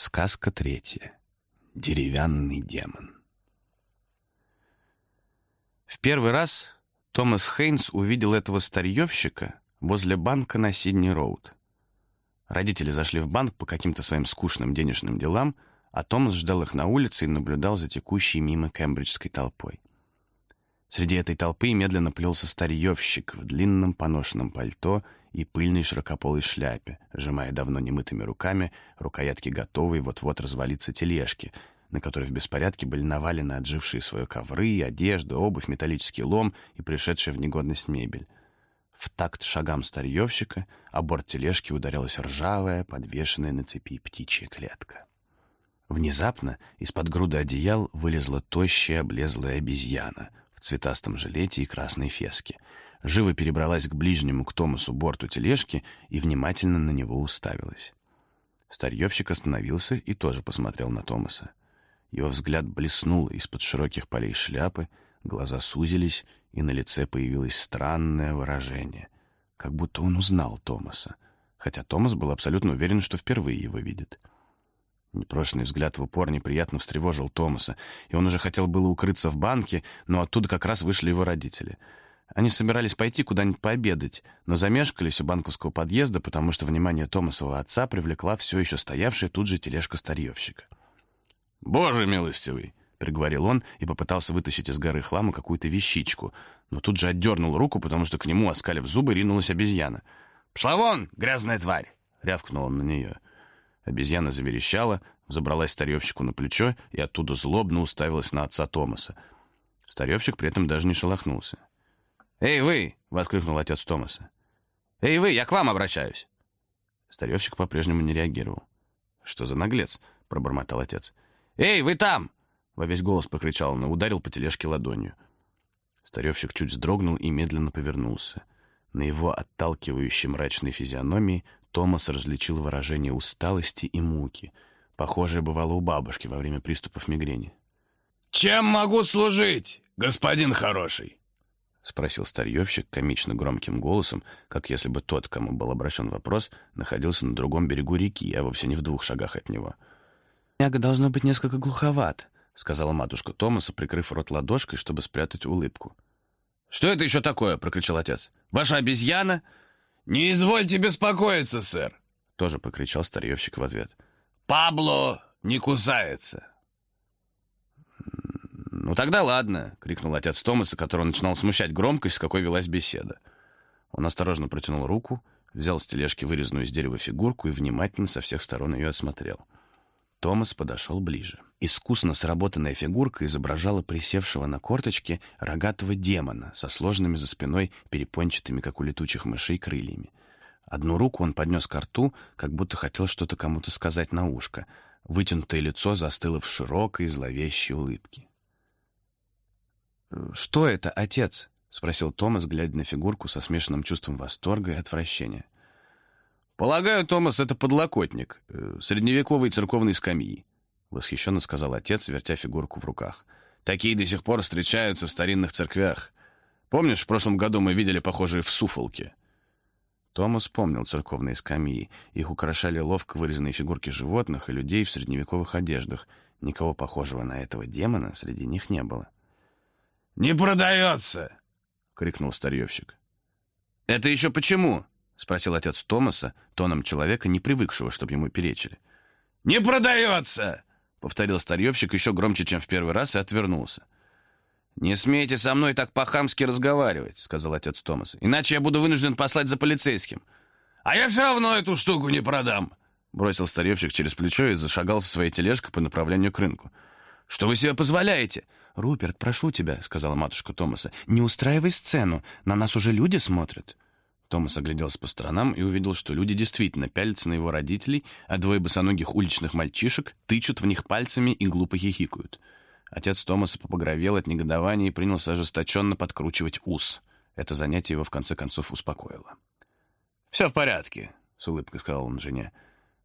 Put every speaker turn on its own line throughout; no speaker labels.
Сказка третья. Деревянный демон. В первый раз Томас Хейнс увидел этого старьевщика возле банка на Сидни-Роуд. Родители зашли в банк по каким-то своим скучным денежным делам, а Томас ждал их на улице и наблюдал за текущей мимо кембриджской толпой. Среди этой толпы медленно плелся старьевщик в длинном поношенном пальто и пыльной широкополой шляпе, сжимая давно немытыми руками рукоятки готовой вот-вот развалиться тележки, на которой в беспорядке были навалены отжившие свои ковры, одежда, обувь, металлический лом и пришедшая в негодность мебель. В такт шагам старьевщика о борт тележки ударилась ржавая, подвешенная на цепи птичья клетка. Внезапно из-под груды одеял вылезла тощая, облезлая обезьяна в цветастом жилете и красной феске. Живо перебралась к ближнему к Томасу борту тележки и внимательно на него уставилась. Старьевщик остановился и тоже посмотрел на Томаса. Его взгляд блеснул из-под широких полей шляпы, глаза сузились, и на лице появилось странное выражение, как будто он узнал Томаса, хотя Томас был абсолютно уверен, что впервые его видит. Непрошенный взгляд в упор неприятно встревожил Томаса, и он уже хотел было укрыться в банке, но оттуда как раз вышли его родители. Они собирались пойти куда-нибудь пообедать, но замешкались у банковского подъезда, потому что внимание Томасова отца привлекла все еще стоявшая тут же тележка старьевщика. «Боже милостивый!» — приговорил он и попытался вытащить из горы хлама какую-то вещичку, но тут же отдернул руку, потому что к нему, оскалив зубы, ринулась обезьяна. «Пшла вон, грязная тварь!» — рявкнул он на нее. Обезьяна заверещала, забралась старьевщику на плечо и оттуда злобно уставилась на отца Томаса. Старьевщик при этом даже не шелохнулся. «Эй, вы!» — воскликнул отец Томаса. «Эй, вы, я к вам обращаюсь!» Старьевщик по-прежнему не реагировал. «Что за наглец?» — пробормотал отец. «Эй, вы там!» — во весь голос покричал он и ударил по тележке ладонью. Старьевщик чуть вздрогнул и медленно повернулся. На его отталкивающей мрачной физиономии Томас различил выражение усталости и муки. Похожее бывало у бабушки во время приступов мигрени.
«Чем могу служить, господин хороший?»
— спросил старьевщик комично громким голосом, как если бы тот, кому был обращен вопрос, находился на другом берегу реки, а вовсе не в двух шагах от него.
«Няга должно быть несколько глуховат», — сказала матушка Томаса, прикрыв рот ладошкой, чтобы спрятать улыбку.
«Что это еще такое?» — прокричал отец. «Ваша обезьяна?»
«Не извольте беспокоиться, сэр!»
Тоже покричал старьевщик в ответ.
«Пабло не кусается!»
«Ну тогда ладно!» — крикнул отец Томаса, которого начинал смущать громкость, с какой велась беседа. Он осторожно протянул руку, взял с тележки вырезанную из дерева фигурку и внимательно со всех сторон ее осмотрел. Томас подошел ближе. Искусно сработанная фигурка изображала присевшего на корточке рогатого демона со сложными за спиной перепончатыми, как у летучих мышей, крыльями. Одну руку он поднес к рту, как будто хотел что-то кому-то сказать на ушко. Вытянутое лицо застыло в широкой зловещей улыбке. «Что это, отец?» — спросил Томас, глядя на фигурку со смешанным чувством восторга и отвращения. «Полагаю, Томас, это подлокотник, э, средневековой церковной скамьи», — восхищенно сказал отец, вертя фигурку в руках. «Такие до сих пор встречаются в старинных церквях. Помнишь, в прошлом году мы видели похожие в Суфолке?» Томас помнил церковные скамьи. Их украшали ловко вырезанные фигурки животных и людей в средневековых одеждах. Никого похожего на этого демона среди них не было.
«Не продается!»
— крикнул старьевщик. «Это еще почему?» — спросил отец Томаса, тоном человека, не привыкшего, чтобы ему перечили.
«Не продается!»
— повторил старьевщик еще громче, чем в первый раз, и отвернулся. «Не смейте со мной так по-хамски разговаривать», — сказал отец Томаса. «Иначе я буду вынужден послать за полицейским».
«А я все равно эту штуку не продам», —
бросил старьевщик через плечо и зашагал со своей тележкой по направлению к рынку.
«Что вы себе позволяете?» «Руперт, прошу тебя», — сказала матушка Томаса, — «не устраивай сцену. На нас уже люди смотрят».
Томас огляделся по сторонам и увидел, что люди действительно пялятся на его родителей, а двое босоногих уличных мальчишек тычут в них пальцами и глупо хихикают. Отец Томаса попогровел от негодования и принялся ожесточенно подкручивать ус. Это занятие его в конце концов успокоило. «Все в порядке», — с улыбкой сказал он жене.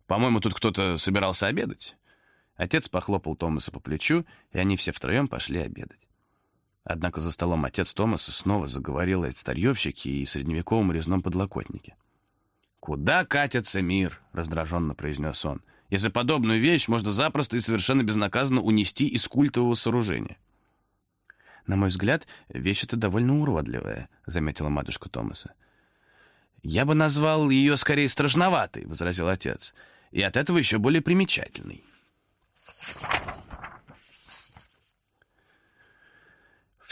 «По-моему, тут кто-то собирался обедать». Отец похлопал Томаса по плечу, и они все втроем пошли обедать. Однако за столом отец Томаса снова заговорил о старьевщике и средневековом резном подлокотнике. «Куда катится мир?» — раздраженно произнес он.
если подобную вещь можно запросто и совершенно безнаказанно унести из культового сооружения.
«На мой взгляд, вещь эта довольно уродливая», — заметила матушка Томаса.
«Я бы назвал ее скорее страшноватой», — возразил отец, «и от этого еще более примечательной».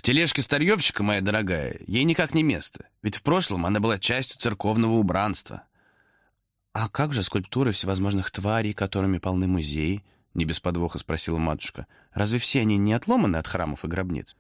В тележке старьевщика, моя дорогая, ей никак не место, ведь в прошлом она была частью церковного убранства.
«А как же скульптуры всевозможных тварей, которыми полны музеи?» — не без подвоха спросила матушка. «Разве все они не отломаны от храмов и гробниц?»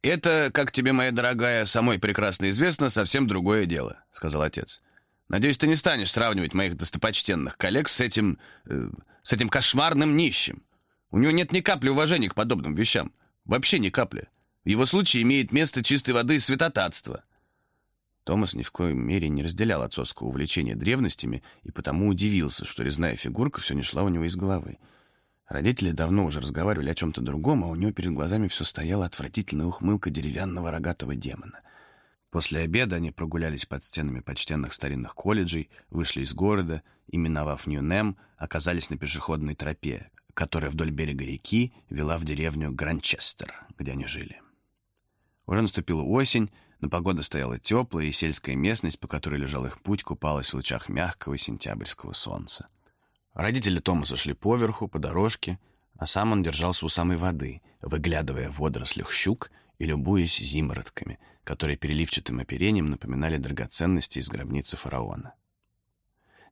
«Это, как тебе, моя дорогая, самой прекрасно известно, совсем другое дело», — сказал отец. «Надеюсь, ты не станешь сравнивать моих достопочтенных коллег с этим... Э, с этим кошмарным нищим. У него нет ни капли уважения к подобным вещам. Вообще ни капли. В его случае имеет место чистой воды святотатство.
Томас ни в коем мере не разделял отцовского увлечения древностями и потому удивился, что резная фигурка все не шла у него из головы. Родители давно уже разговаривали о чем-то другом, а у него перед глазами все стояла отвратительная ухмылка деревянного рогатого демона. После обеда они прогулялись под стенами почтенных старинных колледжей, вышли из города и, миновав Нью-Нем, оказались на пешеходной тропе, которая вдоль берега реки вела в деревню Гранчестер, где они жили. Уже наступила осень, но погода стояла теплая, и сельская местность, по которой лежал их путь, купалась в лучах мягкого сентябрьского солнца. Родители Томаса шли поверху, по дорожке, а сам он держался у самой воды, выглядывая в водорослях щук и любуясь зимородками, которые переливчатым оперением напоминали драгоценности из гробницы фараона.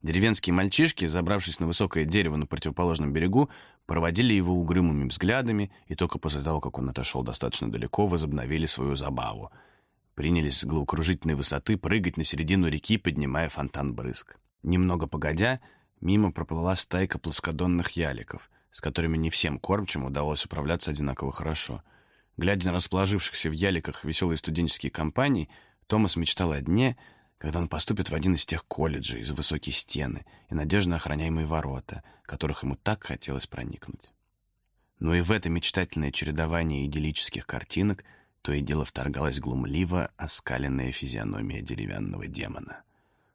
Деревенские мальчишки, забравшись на высокое дерево на противоположном берегу, проводили его угрюмыми взглядами и только после того, как он отошел достаточно далеко, возобновили свою забаву. Принялись с головокружительной высоты прыгать на середину реки, поднимая фонтан брызг. Немного погодя, мимо проплыла стайка плоскодонных яликов, с которыми не всем кормчим удавалось управляться одинаково хорошо. Глядя на расположившихся в яликах веселые студенческие компании, Томас мечтал о дне — когда он поступит в один из тех колледжей за высокие стены и надежно охраняемые ворота, которых ему так хотелось проникнуть. Но и в это мечтательное чередование идиллических картинок то и дело вторгалась глумливо оскаленная физиономия деревянного демона.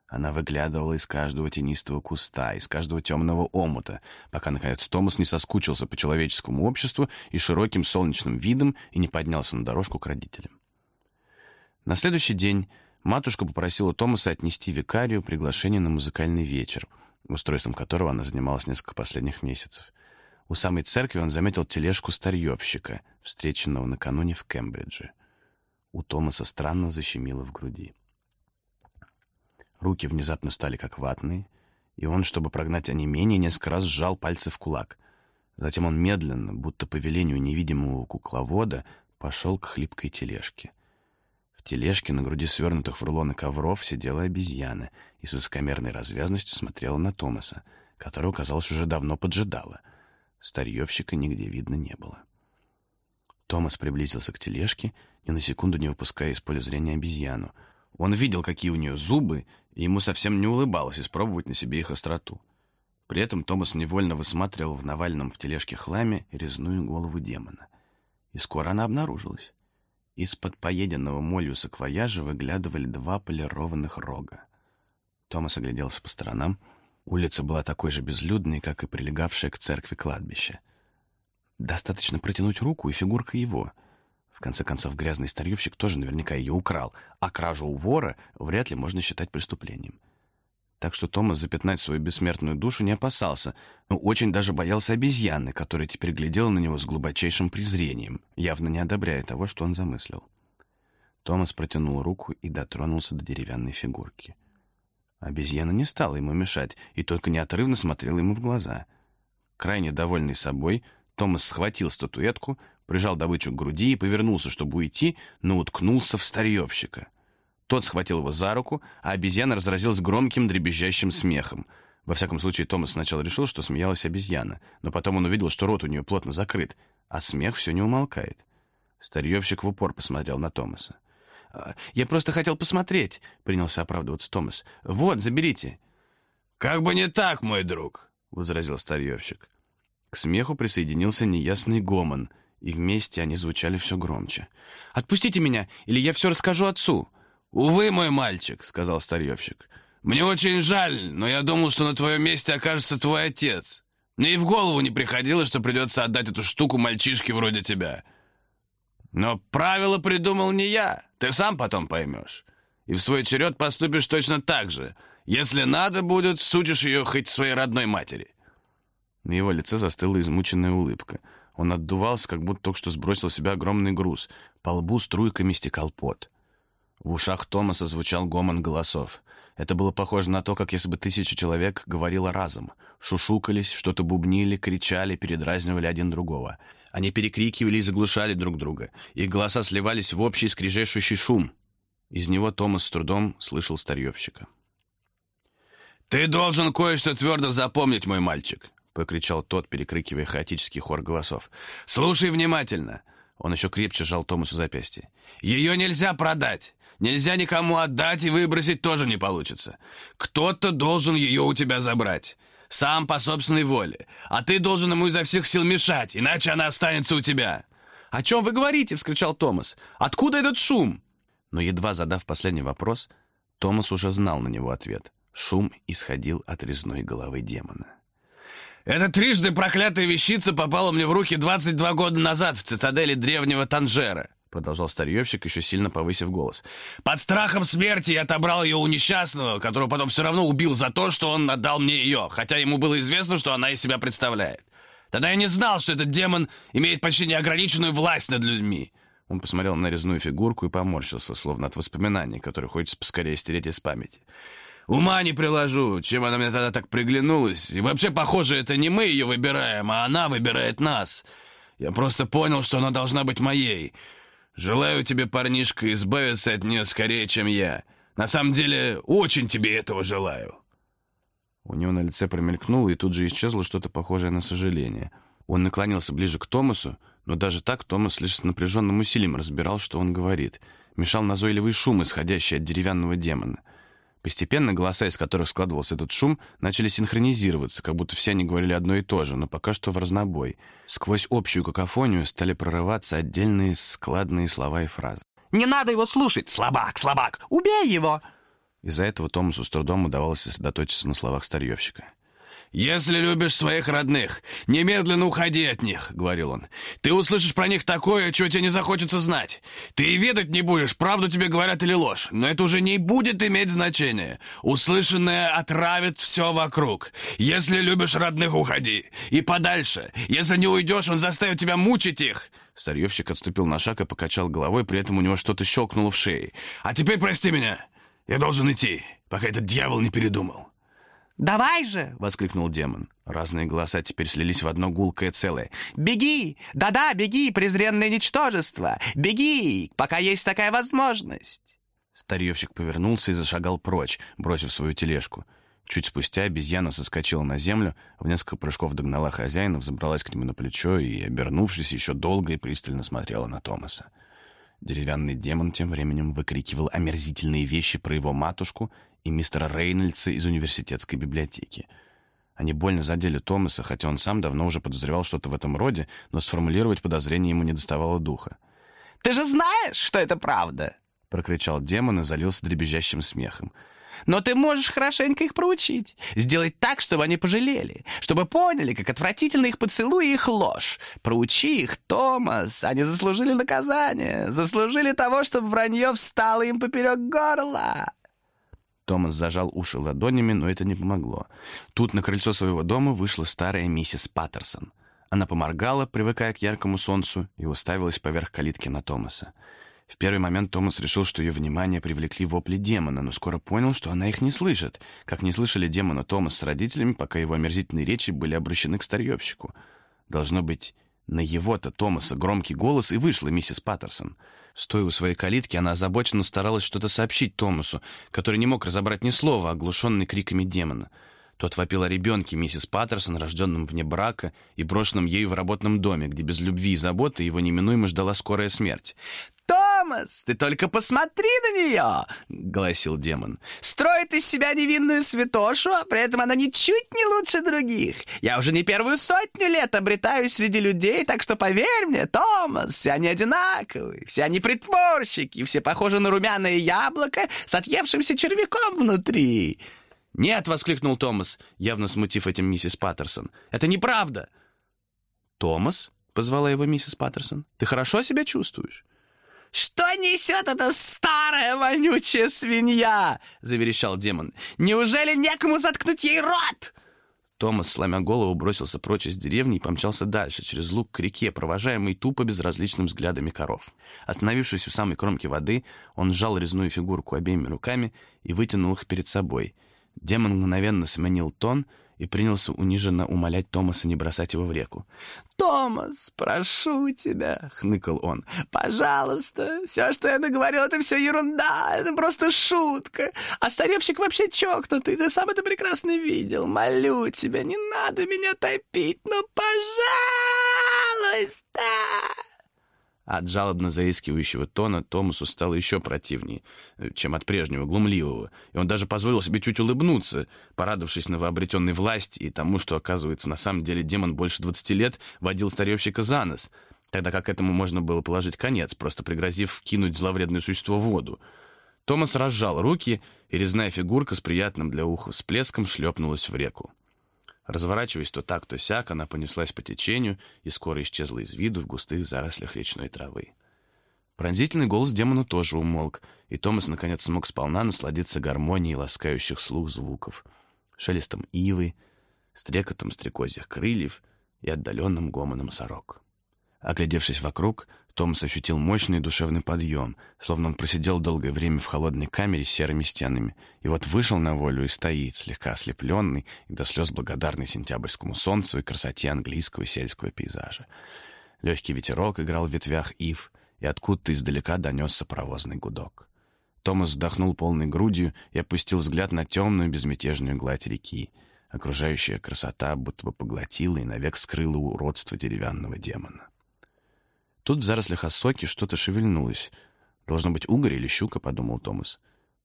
Она выглядывала из каждого тенистого куста, из каждого темного омута, пока, наконец, Томас не соскучился по человеческому обществу и широким солнечным видом и не поднялся на дорожку к родителям. На следующий день матушка попросила Томаса отнести викарию приглашение на музыкальный вечер, устройством которого она занималась несколько последних месяцев. У самой церкви он заметил тележку старьевщика, встреченного накануне в Кембридже. У Томаса странно защемило в груди. Руки внезапно стали как ватные, и он, чтобы прогнать онемение, несколько раз сжал пальцы в кулак. Затем он медленно, будто по велению невидимого кукловода, пошел к хлипкой тележке. В тележке на груди свернутых в рулоны ковров сидела обезьяна и с высокомерной развязностью смотрела на Томаса, которого, казалось, уже давно поджидала. Старьевщика нигде видно не было. Томас приблизился к тележке, ни на секунду не выпуская из поля зрения обезьяну. Он видел, какие у нее зубы, и ему совсем не улыбалось испробовать на себе их остроту. При этом Томас невольно высматривал в навальном в тележке хламе резную голову демона. И скоро она обнаружилась. Из-под поеденного молью саквояжа выглядывали два полированных рога. Томас огляделся по сторонам. Улица была такой же безлюдной, как и прилегавшая к церкви кладбище. Достаточно протянуть руку, и фигурка его. В конце концов, грязный старьевщик тоже наверняка ее украл, а кражу у вора вряд ли можно считать преступлением. Так что Томас запятнать свою бессмертную душу не опасался, но очень даже боялся обезьяны, которая теперь глядела на него с глубочайшим презрением, явно не одобряя того, что он замыслил. Томас протянул руку и дотронулся до деревянной фигурки. Обезьяна не стала ему мешать и только неотрывно смотрела ему в глаза. Крайне довольный собой, Томас схватил статуэтку, прижал добычу к груди и повернулся, чтобы уйти, но уткнулся в старьевщика — тот схватил его за руку, а обезьяна разразилась громким дребезжащим смехом. Во всяком случае, Томас сначала решил, что смеялась обезьяна, но потом он увидел, что рот у нее плотно закрыт, а смех все не умолкает. Старьевщик в упор посмотрел на Томаса. «А, «Я просто хотел посмотреть», — принялся оправдываться Томас. «Вот, заберите».
«Как бы не так, мой друг», — возразил старьевщик.
К смеху присоединился неясный гомон, и вместе они звучали все громче. «Отпустите меня, или я все расскажу отцу!»
«Увы, мой мальчик», — сказал старьевщик. «Мне очень жаль, но я думал, что на твоем месте окажется твой отец.
Мне и в голову не приходило, что придется отдать эту штуку мальчишке вроде тебя. Но правила придумал не я. Ты сам потом поймешь. И в свой черед поступишь точно так же. Если надо будет, сучишь ее хоть своей родной матери».
На его лице застыла измученная улыбка. Он отдувался, как будто только что сбросил с себя огромный груз. По лбу струйками стекал пот. В ушах Томаса звучал гомон голосов. Это было похоже на то, как если бы тысяча человек говорило разом. Шушукались, что-то бубнили, кричали, передразнивали один другого. Они перекрикивали и заглушали друг друга. Их голоса сливались в общий скрежещущий шум. Из него Томас с трудом слышал старьевщика.
«Ты должен кое-что твердо запомнить, мой мальчик!» — покричал тот, перекрикивая хаотический хор голосов. «Слушай внимательно!» Он еще крепче сжал Томасу запястье. «Ее нельзя продать! Нельзя никому отдать и выбросить тоже не получится. Кто-то должен ее у тебя забрать. Сам по собственной воле. А ты должен ему изо всех сил мешать, иначе она останется у тебя».
«О чем вы говорите?» — вскричал Томас. «Откуда этот шум?» Но едва задав последний вопрос, Томас уже знал на него ответ. Шум исходил от резной головы демона.
Эта трижды проклятая вещица попала мне в руки 22 года назад в цитадели древнего Танжера. Продолжал старьевщик, еще сильно повысив голос. «Под страхом смерти я отобрал ее у несчастного, которого потом все равно убил за то, что он отдал мне ее, хотя ему было известно, что она из себя представляет. Тогда я не знал, что этот демон имеет почти неограниченную власть над людьми».
Он посмотрел на резную фигурку и поморщился, словно от воспоминаний, которые хочется поскорее стереть из памяти.
Ума не приложу, чем она мне тогда так приглянулась. И вообще, похоже, это не мы ее выбираем, а она выбирает нас. Я просто понял, что она должна быть моей. Желаю тебе, парнишка, избавиться от нее скорее, чем я. На самом деле, очень тебе этого желаю».
У него на лице промелькнуло, и тут же исчезло что-то похожее на сожаление. Он наклонился ближе к Томасу, но даже так Томас лишь с напряженным усилием разбирал, что он говорит. Мешал назойливый шум, исходящий от деревянного демона — Постепенно голоса, из которых складывался этот шум, начали синхронизироваться, как будто все они говорили одно и то же, но пока что в разнобой. Сквозь общую какофонию стали прорываться отдельные складные слова и фразы.
«Не надо его слушать! Слабак, слабак! Убей его!»
Из-за этого Томасу с трудом удавалось сосредоточиться на словах старьевщика.
«Если любишь своих родных, немедленно уходи от них», — говорил он. «Ты услышишь про них такое, чего тебе не захочется знать. Ты и ведать не будешь, правду тебе говорят или ложь, но это уже не будет иметь значения. Услышанное отравит все вокруг. Если любишь родных, уходи. И подальше. Если не уйдешь, он заставит тебя мучить их».
Старьевщик отступил на шаг и покачал головой, при этом у него что-то щелкнуло в шее.
«А теперь прости меня. Я должен идти, пока этот дьявол не передумал».
«Давай же!»
— воскликнул демон. Разные голоса теперь слились в одно гулкое целое.
«Беги! Да-да, беги, презренное ничтожество! Беги, пока есть такая возможность!»
Старьевщик повернулся и зашагал прочь, бросив свою тележку. Чуть спустя обезьяна соскочила на землю, в несколько прыжков догнала хозяина, взобралась к нему на плечо и, обернувшись, еще долго и пристально смотрела на Томаса. Деревянный демон тем временем выкрикивал омерзительные вещи про его матушку и мистера Рейнольдса из университетской библиотеки. Они больно задели Томаса, хотя он сам давно уже подозревал что-то в этом роде, но сформулировать подозрение ему не доставало духа.
«Ты же знаешь, что это правда!»
— прокричал демон и залился дребезжащим смехом.
Но ты можешь хорошенько их проучить. Сделать так, чтобы они пожалели. Чтобы поняли, как отвратительно их поцелуй и их ложь. Проучи их, Томас. Они заслужили наказание. Заслужили того, чтобы вранье встало им поперек горла.
Томас зажал уши ладонями, но это не помогло. Тут на крыльцо своего дома вышла старая миссис Паттерсон. Она поморгала, привыкая к яркому солнцу, и уставилась поверх калитки на Томаса. В первый момент Томас решил, что ее внимание привлекли вопли демона, но скоро понял, что она их не слышит, как не слышали демона Томас с родителями, пока его омерзительные речи были обращены к старьевщику. Должно быть, на его-то Томаса громкий голос и вышла миссис Паттерсон. Стоя у своей калитки, она озабоченно старалась что-то сообщить Томасу, который не мог разобрать ни слова, оглушенный криками демона. Тот вопил о ребенке миссис Паттерсон, рожденном вне брака и брошенном ею в работном доме, где без любви и заботы его неминуемо ждала скорая смерть.
Томас, ты только посмотри на нее!» — гласил демон. «Строит из себя невинную святошу, а при этом она ничуть не лучше других. Я уже не первую сотню лет обретаюсь среди людей, так что поверь мне, Томас, все они одинаковые, все они притворщики, все похожи на румяное яблоко с отъевшимся червяком внутри».
«Нет!» — воскликнул Томас, явно смутив этим миссис Паттерсон. «Это неправда!» «Томас?» — позвала его миссис Паттерсон. «Ты хорошо себя чувствуешь?»
«Что несет эта старая вонючая свинья?» — заверещал демон. «Неужели некому заткнуть ей рот?»
Томас, сломя голову, бросился прочь из деревни и помчался дальше, через луг к реке, провожаемый тупо безразличным взглядами коров. Остановившись у самой кромки воды, он сжал резную фигурку обеими руками и вытянул их перед собой. Демон мгновенно сменил тон — и принялся униженно умолять Томаса не бросать его в реку.
«Томас, прошу тебя!» — хныкал он. «Пожалуйста, все, что я наговорил, это все ерунда, это просто шутка. А старевщик вообще чокнутый, ты сам это прекрасно видел. Молю тебя, не надо меня топить, но пожалуйста!»
От жалобно заискивающего тона Томасу стало еще противнее, э, чем от прежнего, глумливого, и он даже позволил себе чуть улыбнуться, порадовавшись новообретенной власти и тому, что, оказывается, на самом деле демон больше 20 лет водил старевщика за нос, тогда как этому можно было положить конец, просто пригрозив кинуть зловредное существо в воду. Томас разжал руки, и резная фигурка с приятным для уха всплеском шлепнулась в реку. Разворачиваясь то так, то сяк, она понеслась по течению и скоро исчезла из виду в густых зарослях речной травы. Пронзительный голос демона тоже умолк, и Томас наконец смог сполна насладиться гармонией ласкающих слух звуков, шелестом ивы, стрекотом стрекозьих крыльев и отдаленным гомоном сорок. Оглядевшись вокруг, Томас ощутил мощный душевный подъем, словно он просидел долгое время в холодной камере с серыми стенами, и вот вышел на волю и стоит, слегка ослепленный и до слез благодарный сентябрьскому солнцу и красоте английского сельского пейзажа. Легкий ветерок играл в ветвях ив, и откуда-то издалека донесся паровозный гудок. Томас вздохнул полной грудью и опустил взгляд на темную безмятежную гладь реки. Окружающая красота будто бы поглотила и навек скрыла уродство деревянного демона. Тут в зарослях осоки что-то шевельнулось. Должно быть угорь или щука, подумал Томас.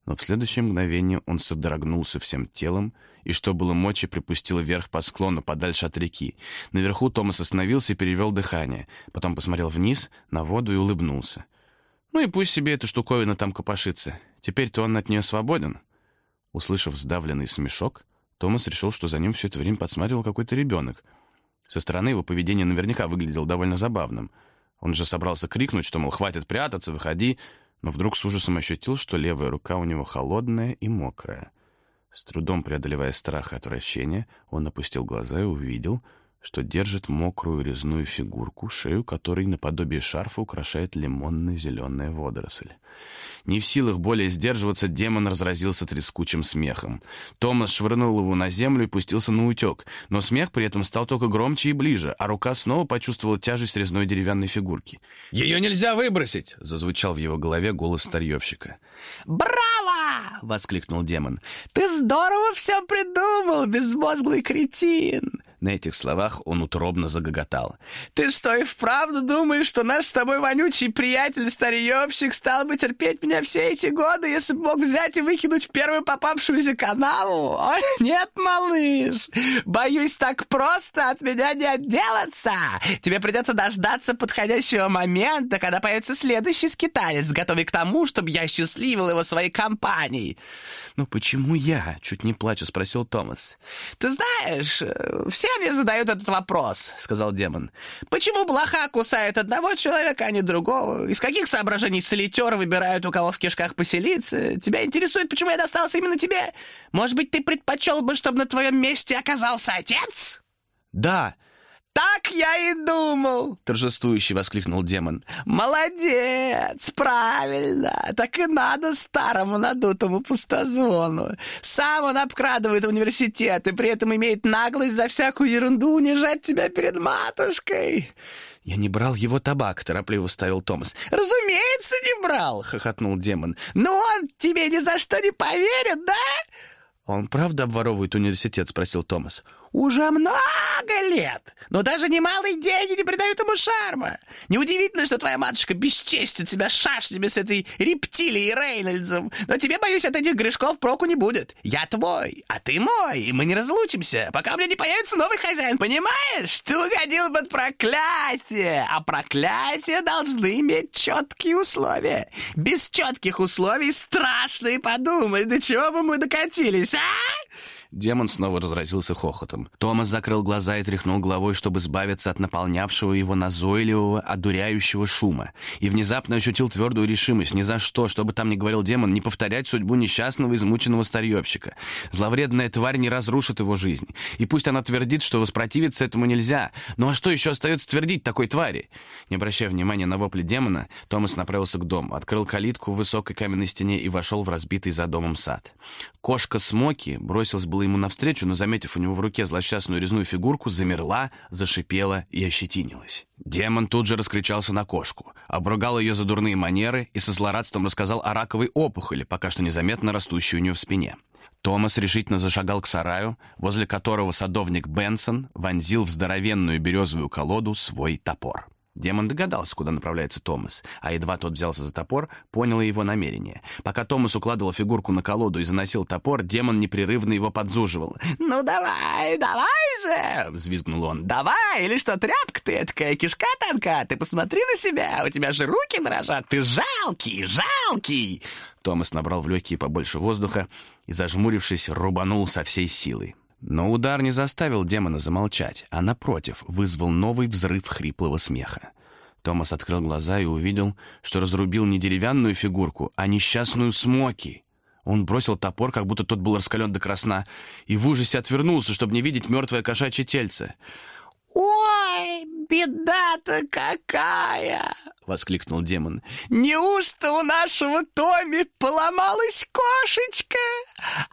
Но в следующее мгновение он содрогнулся всем телом и, что было мочи, припустил вверх по склону, подальше от реки. Наверху Томас остановился и перевел дыхание. Потом посмотрел вниз, на воду и улыбнулся. Ну и пусть себе эта штуковина там копошится. Теперь-то он от нее свободен. Услышав сдавленный смешок, Томас решил, что за ним все это время подсматривал какой-то ребенок. Со стороны его поведение наверняка выглядело довольно забавным — он же собрался крикнуть, что, мол, хватит прятаться, выходи, но вдруг с ужасом ощутил, что левая рука у него холодная и мокрая. С трудом преодолевая страх и отвращение, он опустил глаза и увидел, что держит мокрую резную фигурку, шею которой наподобие шарфа украшает лимонно-зеленая водоросль. Не в силах более сдерживаться, демон разразился трескучим смехом. Томас швырнул его на землю и пустился на утек, но смех при этом стал только громче и ближе, а рука снова почувствовала тяжесть резной деревянной фигурки.
«Ее нельзя выбросить!» — зазвучал в его голове голос старьевщика.
«Браво!» — воскликнул демон. «Ты здорово все придумал, безмозглый кретин!»
На этих словах он утробно загоготал.
«Ты что, и вправду думаешь, что наш с тобой вонючий приятель-старьевщик стал бы терпеть меня все эти годы, если бы мог взять и выкинуть первую попавшуюся канаву? Ой, нет, малыш, боюсь, так просто от меня не отделаться. Тебе придется дождаться подходящего момента, когда появится следующий скиталец, готовый к тому, чтобы я счастливил его своей компанией».
«Ну почему я?» — чуть не плачу, спросил Томас.
«Ты знаешь, все мне задают этот вопрос», — сказал демон. «Почему блоха кусает одного человека, а не другого? Из каких соображений солитер выбирают, у кого в кишках поселиться? Тебя интересует, почему я достался именно тебе? Может быть, ты предпочел бы, чтобы на твоем месте оказался отец?»
«Да»,
«Так я и думал!» — торжествующе воскликнул демон. «Молодец! Правильно! Так и надо старому надутому пустозвону. Сам он обкрадывает университет и при этом имеет наглость за всякую ерунду унижать тебя перед матушкой!»
«Я не брал его табак», — торопливо ставил Томас.
«Разумеется, не брал!» — хохотнул демон. «Но он тебе ни за что не поверит, да?»
«Он правда обворовывает университет?» — спросил Томас.
«Уже много лет, но даже немалые деньги не придают ему шарма. Неудивительно, что твоя матушка бесчестит себя шашнями с этой рептилией Рейнольдсом. Но тебе, боюсь, от этих грешков проку не будет. Я твой, а ты мой, и мы не разлучимся, пока у меня не появится новый хозяин, понимаешь? Ты угодил под проклятие, а проклятия должны иметь четкие условия. Без четких условий страшно и подумать, до чего бы мы докатились, а?»
Демон снова разразился хохотом. Томас закрыл глаза и тряхнул головой, чтобы избавиться от наполнявшего его назойливого, одуряющего шума. И внезапно ощутил твердую решимость ни за что, чтобы там ни говорил демон, не повторять судьбу несчастного, измученного старьевщика. Зловредная тварь не разрушит его жизнь. И пусть она твердит, что воспротивиться этому нельзя. Ну а что еще остается твердить такой твари? Не обращая внимания на вопли демона, Томас направился к дому, открыл калитку в высокой каменной стене и вошел в разбитый за домом сад. Кошка Смоки бросилась было ему навстречу, но, заметив у него в руке злосчастную резную фигурку, замерла, зашипела и ощетинилась. Демон тут же раскричался на кошку, обругал ее за дурные манеры и со злорадством рассказал о раковой опухоли, пока что незаметно растущей у нее в спине. Томас решительно зашагал к сараю, возле которого садовник Бенсон вонзил в здоровенную березовую колоду свой топор. Демон догадался, куда направляется Томас, а едва тот взялся за топор, понял его намерение. Пока Томас укладывал фигурку на колоду и заносил топор, демон непрерывно его подзуживал.
«Ну давай, давай же!» — взвизгнул он. «Давай! Или что, тряпка ты такая, кишка танка? Ты посмотри на себя, у тебя же руки дрожат, ты жалкий, жалкий!»
Томас набрал в легкие побольше воздуха и, зажмурившись, рубанул со всей силой. Но удар не заставил демона замолчать, а, напротив, вызвал новый взрыв хриплого смеха. Томас открыл глаза и увидел, что разрубил не деревянную фигурку, а несчастную Смоки. Он бросил топор, как будто тот был раскален до красна, и в ужасе отвернулся, чтобы не видеть мертвое кошачье тельце.
«Ой, беда-то какая!» — воскликнул демон. «Неужто у нашего Томи поломалась кошечка?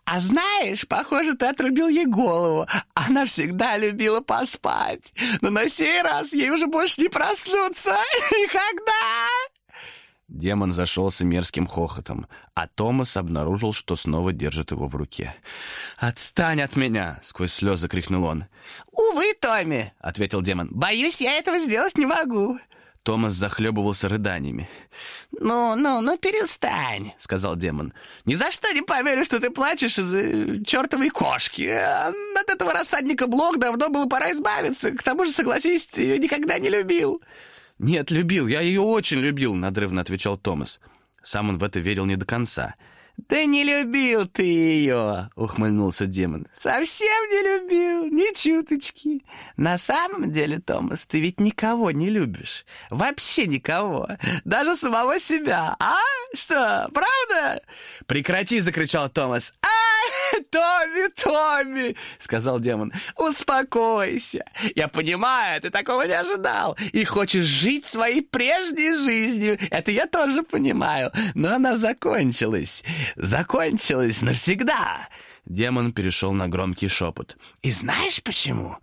А знаешь, похоже, ты отрубил ей голову. Она всегда любила поспать, но на сей раз ей уже больше не проснуться. Никогда!»
Демон зашелся мерзким хохотом, а Томас обнаружил, что снова держит его в руке. «Отстань от меня!» — сквозь слезы крикнул он.
«Увы, Томми!» — ответил демон. «Боюсь, я этого сделать не могу.
Томас захлебывался рыданиями.
«Ну, ну, ну, перестань», — сказал демон. «Ни за что не поверю, что ты плачешь из-за чертовой кошки. От этого рассадника блок давно было пора избавиться. К тому же, согласись, ты ее никогда не любил».
«Нет, любил, я ее очень любил», — надрывно отвечал Томас. Сам он в это верил не до конца —
«Да не любил ты ее!» — ухмыльнулся демон. «Совсем не любил, ни чуточки. На самом деле, Томас, ты ведь никого не любишь. Вообще никого. Даже самого себя. А? Что, правда?» «Прекрати!» — закричал Томас. «А, Томми, Томми!» — сказал демон. «Успокойся. Я понимаю, ты такого не ожидал. И хочешь жить своей прежней жизнью. Это я тоже понимаю. Но она закончилась закончилось навсегда!» Демон перешел на громкий шепот. «И знаешь почему?»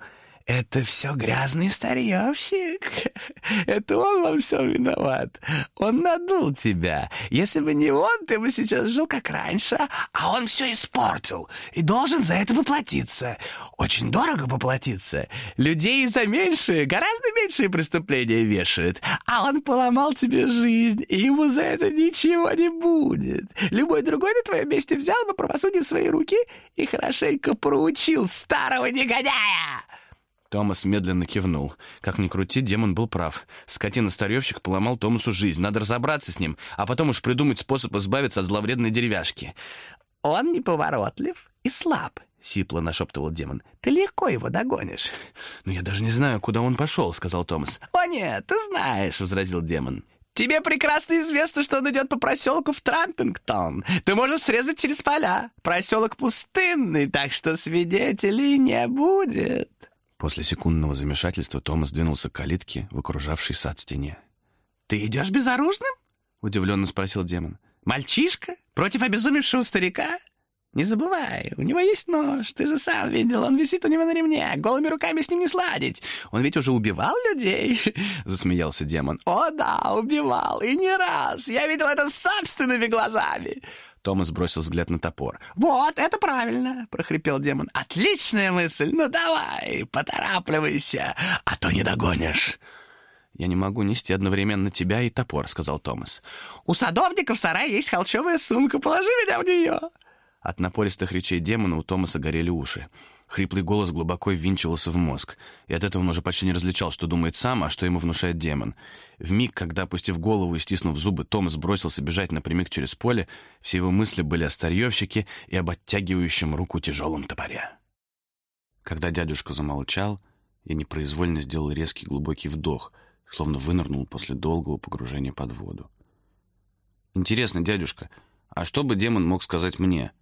«Это все грязный старьевщик. Это он во всем виноват. Он надул тебя. Если бы не он, ты бы сейчас жил как раньше, а он все испортил и должен за это поплатиться. Очень дорого поплатиться. Людей за меньшие, гораздо меньшие преступления вешают, а он поломал тебе жизнь, и ему за это ничего не будет. Любой другой на твоем месте взял бы правосудие в свои руки и хорошенько проучил старого негодяя».
Томас медленно кивнул. Как ни крути, демон был прав. Скотина-старьевщик поломал Томасу жизнь. Надо разобраться с ним, а потом уж придумать способ избавиться от зловредной деревяшки.
«Он неповоротлив и слаб», — сипло нашептывал демон. «Ты легко его догонишь».
«Ну, я даже не знаю, куда он пошел», — сказал Томас.
«О нет, ты знаешь», — возразил демон. «Тебе прекрасно известно, что он идет по проселку в Трампингтон. Ты можешь срезать через поля. Проселок пустынный, так что свидетелей не будет».
После секундного замешательства Томас двинулся к калитке в окружавшей сад стене.
«Ты идешь безоружным?» — удивленно спросил демон. «Мальчишка? Против обезумевшего старика? Не забывай, у него есть нож, ты же сам видел, он висит у него на ремне, голыми руками с ним не сладить. Он ведь уже убивал людей?» — засмеялся демон. «О да, убивал, и не раз, я видел это собственными глазами!» Томас бросил взгляд на топор. «Вот, это правильно!» — прохрипел демон. «Отличная мысль! Ну давай, поторапливайся, а то не догонишь!»
«Я не могу нести одновременно тебя и топор», — сказал Томас.
«У садовника в сарае есть холчевая сумка, положи меня в нее!» От напористых речей демона у Томаса горели уши. Хриплый голос глубоко ввинчивался в мозг, и от этого он уже почти не различал, что думает сам, а что ему внушает демон. В миг, когда, опустив голову и стиснув зубы, Томас бросился бежать напрямик через поле, все его мысли были о старьевщике и об оттягивающем руку тяжелом топоре. Когда дядюшка замолчал, я непроизвольно сделал резкий глубокий вдох, словно вынырнул после долгого погружения под воду. «Интересно, дядюшка, а что бы демон мог сказать мне?» —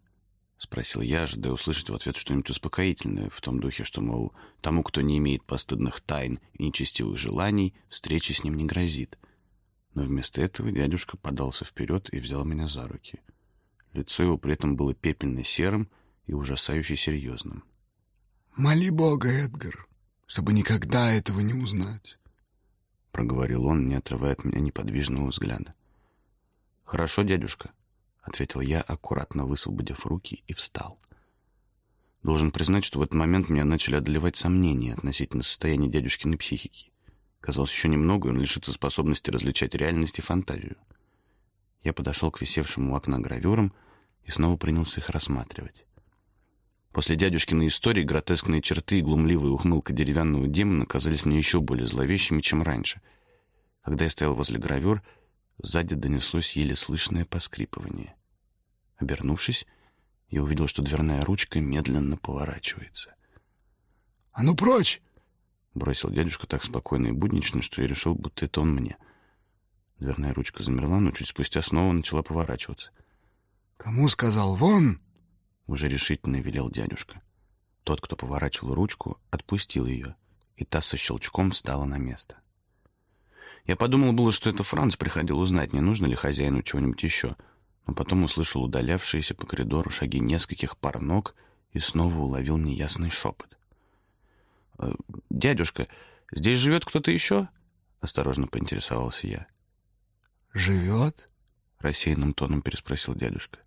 спросил я, ожидая услышать в ответ что-нибудь успокоительное, в том духе, что, мол, тому, кто не имеет постыдных тайн и нечестивых желаний, встреча с ним не грозит. Но вместо этого дядюшка подался вперед и взял меня за руки. Лицо его при этом было пепельно-серым и ужасающе серьезным.
«Моли Бога, Эдгар, чтобы никогда этого не узнать», — проговорил он, не отрывая от меня неподвижного взгляда.
«Хорошо, дядюшка», ответил я, аккуратно высвободив руки и встал. Должен признать, что в этот момент меня начали одолевать сомнения относительно состояния дядюшкиной психики. Казалось, еще немного, и он лишится способности различать реальность и фантазию. Я подошел к висевшему у окна гравюрам и снова принялся их рассматривать. После дядюшкиной истории гротескные черты и глумливая ухмылка деревянного демона казались мне еще более зловещими, чем раньше. Когда я стоял возле гравюр, сзади донеслось еле слышное поскрипывание. Обернувшись, я увидел, что дверная ручка медленно поворачивается.
«А ну прочь!»
— бросил дядюшка так спокойно и буднично, что я решил, будто это он мне. Дверная ручка замерла, но чуть спустя снова начала поворачиваться.
«Кому сказал? Вон!»
— уже решительно велел дядюшка. Тот, кто поворачивал ручку, отпустил ее, и та со щелчком встала на место. Я подумал было, что это Франц приходил узнать, не нужно ли хозяину чего-нибудь еще — но потом услышал удалявшиеся по коридору шаги нескольких пар ног и снова уловил неясный шепот. «Э, «Дядюшка, здесь живет кто-то еще?» — осторожно поинтересовался я.
«Живет?»
— рассеянным тоном переспросил дядюшка.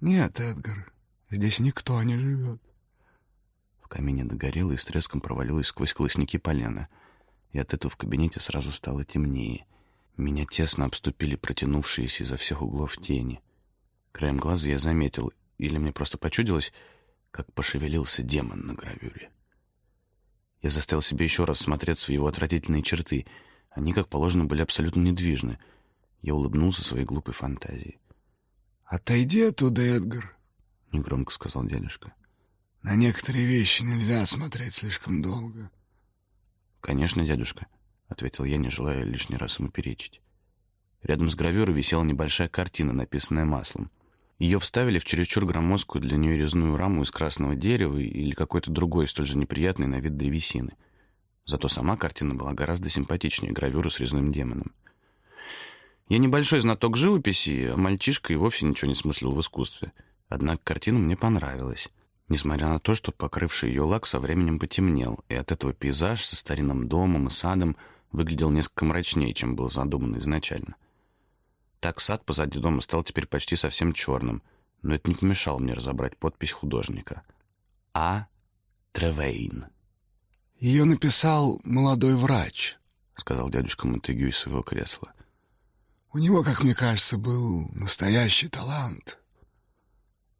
«Нет, Эдгар, здесь никто не живет».
В камине догорело и с треском провалилось сквозь колосники полена, и от этого в кабинете сразу стало темнее — меня тесно обступили протянувшиеся изо всех углов тени. Краем глаза я заметил, или мне просто почудилось, как пошевелился демон на гравюре. Я заставил себе еще раз смотреться в его отвратительные черты. Они, как положено, были абсолютно недвижны. Я улыбнулся своей глупой фантазии.
«Отойди оттуда, Эдгар», —
негромко сказал дядюшка.
«На некоторые вещи нельзя смотреть слишком долго».
«Конечно, дядюшка», — ответил я, не желая лишний раз ему перечить. Рядом с гравюрой висела небольшая картина, написанная маслом. Ее вставили в чересчур громоздкую для нее резную раму из красного дерева или какой-то другой столь же неприятный на вид древесины. Зато сама картина была гораздо симпатичнее гравюры с резным демоном. Я небольшой знаток живописи, а мальчишка и вовсе ничего не смыслил в искусстве. Однако картина мне понравилась. Несмотря на то, что покрывший ее лак со временем потемнел, и от этого пейзаж со старинным домом и садом — выглядел несколько мрачнее, чем был задуман изначально. Так сад позади дома стал теперь почти совсем черным, но это не помешало мне разобрать подпись художника. А. Тревейн.
«Ее написал молодой врач», — сказал дядюшка
Монтегю из своего кресла.
«У него, как мне кажется, был настоящий талант».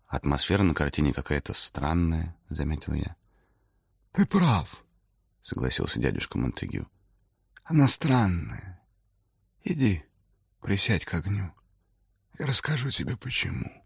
«Атмосфера на картине какая-то странная», — заметил я.
«Ты прав», —
согласился дядюшка Монтегю.
Она странная. Иди, присядь к огню. Я расскажу тебе, почему.